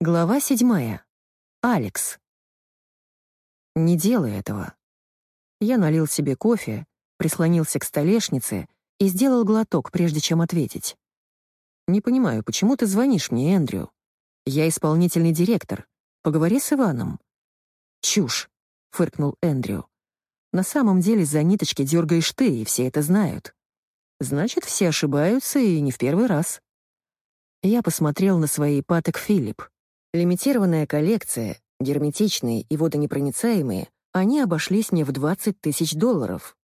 Глава седьмая. Алекс. Не делай этого. Я налил себе кофе, прислонился к столешнице и сделал глоток, прежде чем ответить. «Не понимаю, почему ты звонишь мне, Эндрю? Я исполнительный директор. Поговори с Иваном». «Чушь», — фыркнул Эндрю. «На самом деле за ниточки дергаешь ты, и все это знают. Значит, все ошибаются, и не в первый раз». Я посмотрел на свои Патек Филипп. Лимитированная коллекция, герметичные и водонепроницаемые, они обошлись мне в 20 тысяч долларов.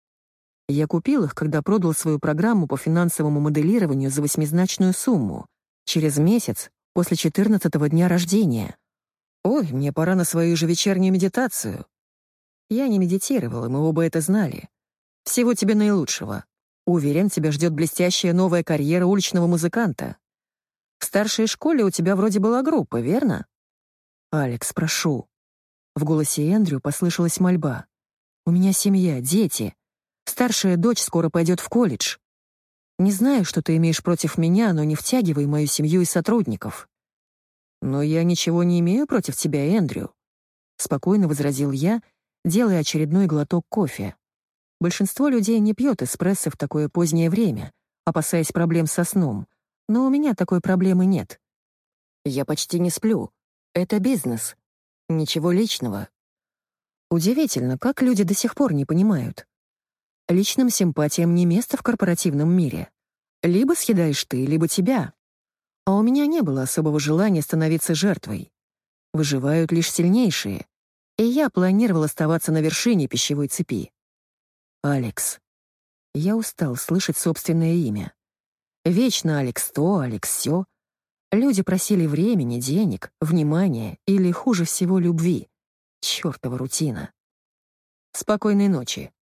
Я купил их, когда продал свою программу по финансовому моделированию за восьмизначную сумму, через месяц после 14-го дня рождения. Ой, мне пора на свою же вечернюю медитацию. Я не медитировал, и мы оба это знали. Всего тебе наилучшего. Уверен, тебя ждет блестящая новая карьера уличного музыканта. В старшей школе у тебя вроде была группа, верно? Алекс, прошу. В голосе Эндрю послышалась мольба. У меня семья, дети. Старшая дочь скоро пойдет в колледж. Не знаю, что ты имеешь против меня, но не втягивай мою семью и сотрудников. Но я ничего не имею против тебя, Эндрю. Спокойно возразил я, делая очередной глоток кофе. Большинство людей не пьет эспрессо в такое позднее время, опасаясь проблем со сном, но у меня такой проблемы нет. Я почти не сплю. Это бизнес. Ничего личного. Удивительно, как люди до сих пор не понимают. Личным симпатиям не место в корпоративном мире. Либо съедаешь ты, либо тебя. А у меня не было особого желания становиться жертвой. Выживают лишь сильнейшие. И я планировал оставаться на вершине пищевой цепи. Алекс. Я устал слышать собственное имя. Вечно Алекс то, Алекс сё. Люди просили времени, денег, внимания или, хуже всего, любви. Чёртова рутина. Спокойной ночи.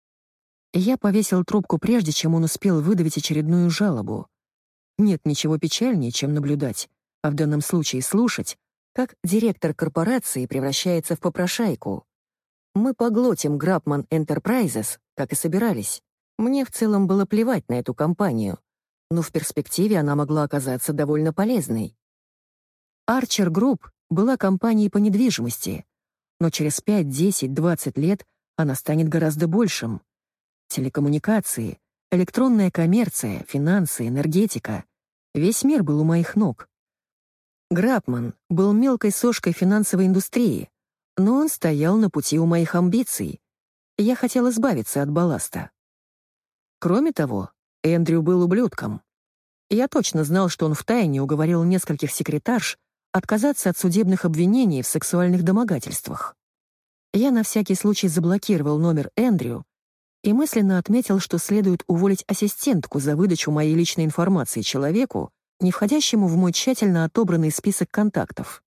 Я повесил трубку прежде, чем он успел выдавить очередную жалобу. Нет ничего печальнее, чем наблюдать, а в данном случае слушать, как директор корпорации превращается в попрошайку. Мы поглотим Grabman Enterprises, как и собирались. Мне в целом было плевать на эту компанию — но в перспективе она могла оказаться довольно полезной. Archer Group была компанией по недвижимости, но через 5, 10, 20 лет она станет гораздо большим. Телекоммуникации, электронная коммерция, финансы, энергетика — весь мир был у моих ног. Грабман был мелкой сошкой финансовой индустрии, но он стоял на пути у моих амбиций. Я хотел избавиться от балласта. Кроме того, Эндрю был ублюдком. Я точно знал, что он втайне уговорил нескольких секретарш отказаться от судебных обвинений в сексуальных домогательствах. Я на всякий случай заблокировал номер Эндрю и мысленно отметил, что следует уволить ассистентку за выдачу моей личной информации человеку, не входящему в мой тщательно отобранный список контактов.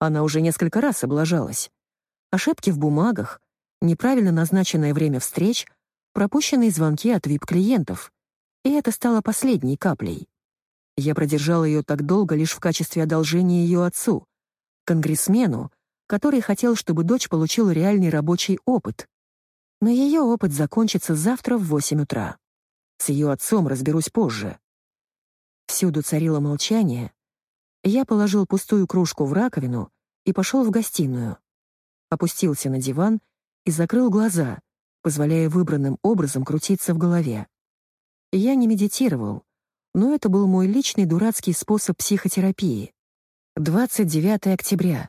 Она уже несколько раз облажалась. Ошибки в бумагах, неправильно назначенное время встреч, пропущенные звонки от VIP-клиентов — и это стало последней каплей. Я продержал ее так долго лишь в качестве одолжения ее отцу, конгрессмену, который хотел, чтобы дочь получила реальный рабочий опыт. Но ее опыт закончится завтра в 8 утра. С ее отцом разберусь позже. Всюду царило молчание. Я положил пустую кружку в раковину и пошел в гостиную. Опустился на диван и закрыл глаза, позволяя выбранным образом крутиться в голове. Я не медитировал, но это был мой личный дурацкий способ психотерапии. 29 октября,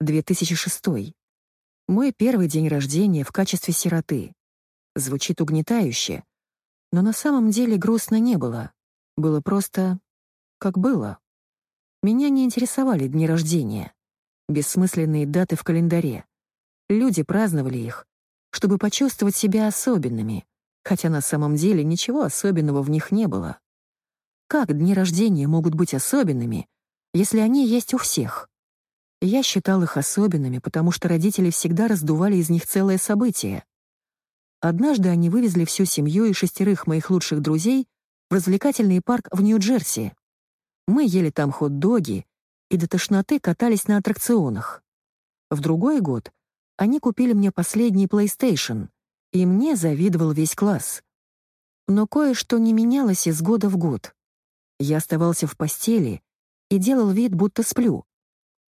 2006. Мой первый день рождения в качестве сироты. Звучит угнетающе, но на самом деле грустно не было. Было просто как было. Меня не интересовали дни рождения, бессмысленные даты в календаре. Люди праздновали их, чтобы почувствовать себя особенными, хотя на самом деле ничего особенного в них не было. Как дни рождения могут быть особенными, если они есть у всех? Я считал их особенными, потому что родители всегда раздували из них целое событие. Однажды они вывезли всю семью и шестерых моих лучших друзей в развлекательный парк в Нью-Джерси. Мы ели там хот-доги и до тошноты катались на аттракционах. В другой год они купили мне последний PlayStation — и мне завидовал весь класс. Но кое-что не менялось из года в год. Я оставался в постели и делал вид, будто сплю.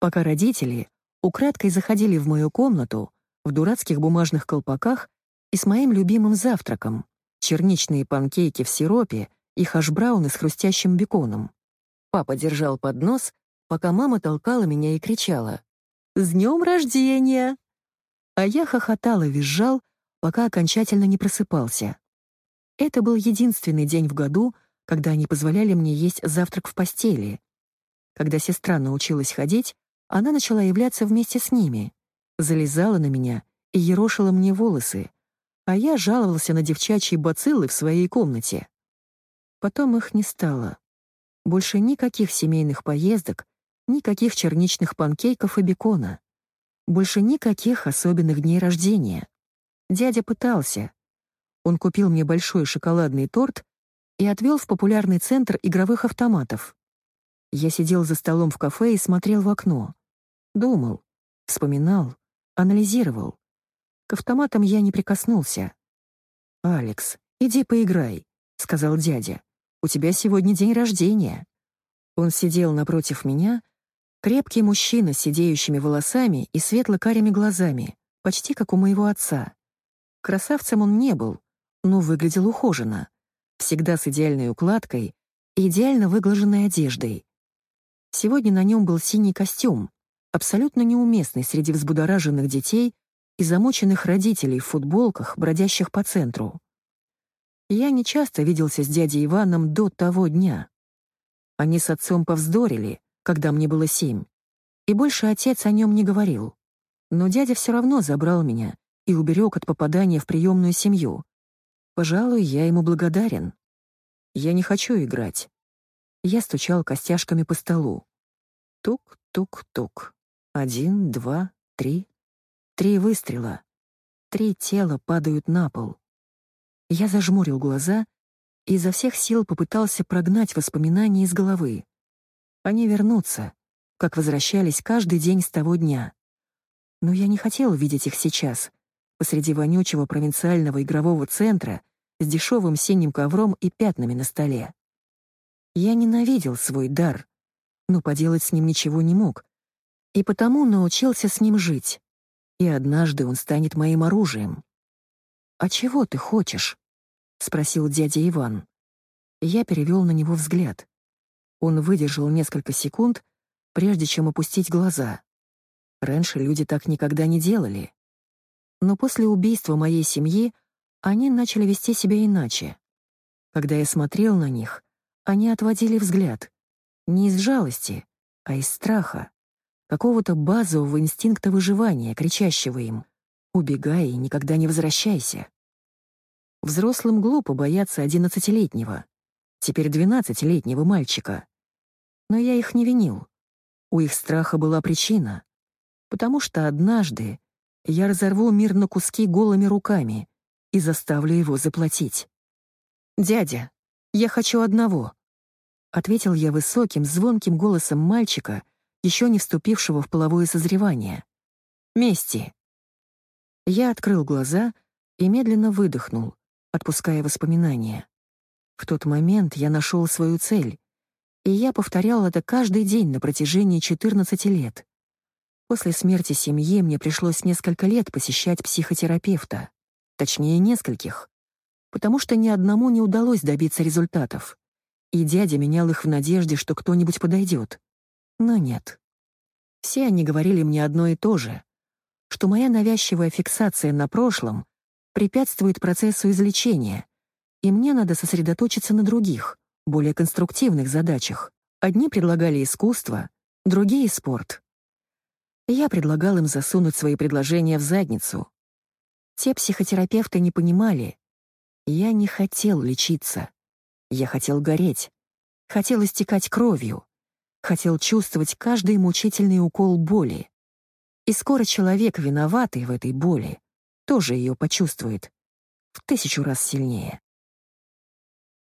пока родители украдкой заходили в мою комнату в дурацких бумажных колпаках и с моим любимым завтраком — черничные панкейки в сиропе и хашбрауны с хрустящим беконом. Папа держал поднос, пока мама толкала меня и кричала «С днем рождения!» А я хохотал и визжал, пока окончательно не просыпался. Это был единственный день в году, когда они позволяли мне есть завтрак в постели. Когда сестра научилась ходить, она начала являться вместе с ними, залезала на меня и ерошила мне волосы, а я жаловался на девчачьи бациллы в своей комнате. Потом их не стало. Больше никаких семейных поездок, никаких черничных панкейков и бекона. Больше никаких особенных дней рождения. Дядя пытался. Он купил мне большой шоколадный торт и отвел в популярный центр игровых автоматов. Я сидел за столом в кафе и смотрел в окно. Думал, вспоминал, анализировал. К автоматам я не прикоснулся. «Алекс, иди поиграй», — сказал дядя. «У тебя сегодня день рождения». Он сидел напротив меня, крепкий мужчина с сидеющими волосами и светло-карими глазами, почти как у моего отца. Красавцем он не был, но выглядел ухоженно, всегда с идеальной укладкой и идеально выглаженной одеждой. Сегодня на нем был синий костюм, абсолютно неуместный среди взбудораженных детей и замоченных родителей в футболках, бродящих по центру. Я не часто виделся с дядей Иваном до того дня. Они с отцом повздорили, когда мне было семь, и больше отец о нем не говорил. Но дядя все равно забрал меня и уберег от попадания в приемную семью. Пожалуй, я ему благодарен. Я не хочу играть. Я стучал костяшками по столу. Тук-тук-тук. Один, два, три. Три выстрела. Три тела падают на пол. Я зажмурил глаза и изо всех сил попытался прогнать воспоминания из головы. Они вернутся, как возвращались каждый день с того дня. Но я не хотел видеть их сейчас, посреди вонючего провинциального игрового центра с дешевым синим ковром и пятнами на столе. Я ненавидел свой дар, но поделать с ним ничего не мог, и потому научился с ним жить. И однажды он станет моим оружием. «А чего ты хочешь?» — спросил дядя Иван. Я перевел на него взгляд. Он выдержал несколько секунд, прежде чем опустить глаза. Раньше люди так никогда не делали. Но после убийства моей семьи они начали вести себя иначе. Когда я смотрел на них, они отводили взгляд. Не из жалости, а из страха. Какого-то базового инстинкта выживания, кричащего им «Убегай и никогда не возвращайся». Взрослым глупо бояться одиннадцатилетнего, теперь двенадцатилетнего мальчика. Но я их не винил. У их страха была причина. Потому что однажды я разорву мир на куски голыми руками и заставлю его заплатить. «Дядя, я хочу одного», — ответил я высоким, звонким голосом мальчика, еще не вступившего в половое созревание. «Мести». Я открыл глаза и медленно выдохнул, отпуская воспоминания. В тот момент я нашел свою цель, и я повторял это каждый день на протяжении 14 лет. После смерти семьи мне пришлось несколько лет посещать психотерапевта. Точнее, нескольких. Потому что ни одному не удалось добиться результатов. И дядя менял их в надежде, что кто-нибудь подойдет. Но нет. Все они говорили мне одно и то же, что моя навязчивая фиксация на прошлом препятствует процессу излечения, и мне надо сосредоточиться на других, более конструктивных задачах. Одни предлагали искусство, другие — спорт. Я предлагал им засунуть свои предложения в задницу. Те психотерапевты не понимали. Я не хотел лечиться. Я хотел гореть. Хотел истекать кровью. Хотел чувствовать каждый мучительный укол боли. И скоро человек, виноватый в этой боли, тоже ее почувствует. В тысячу раз сильнее.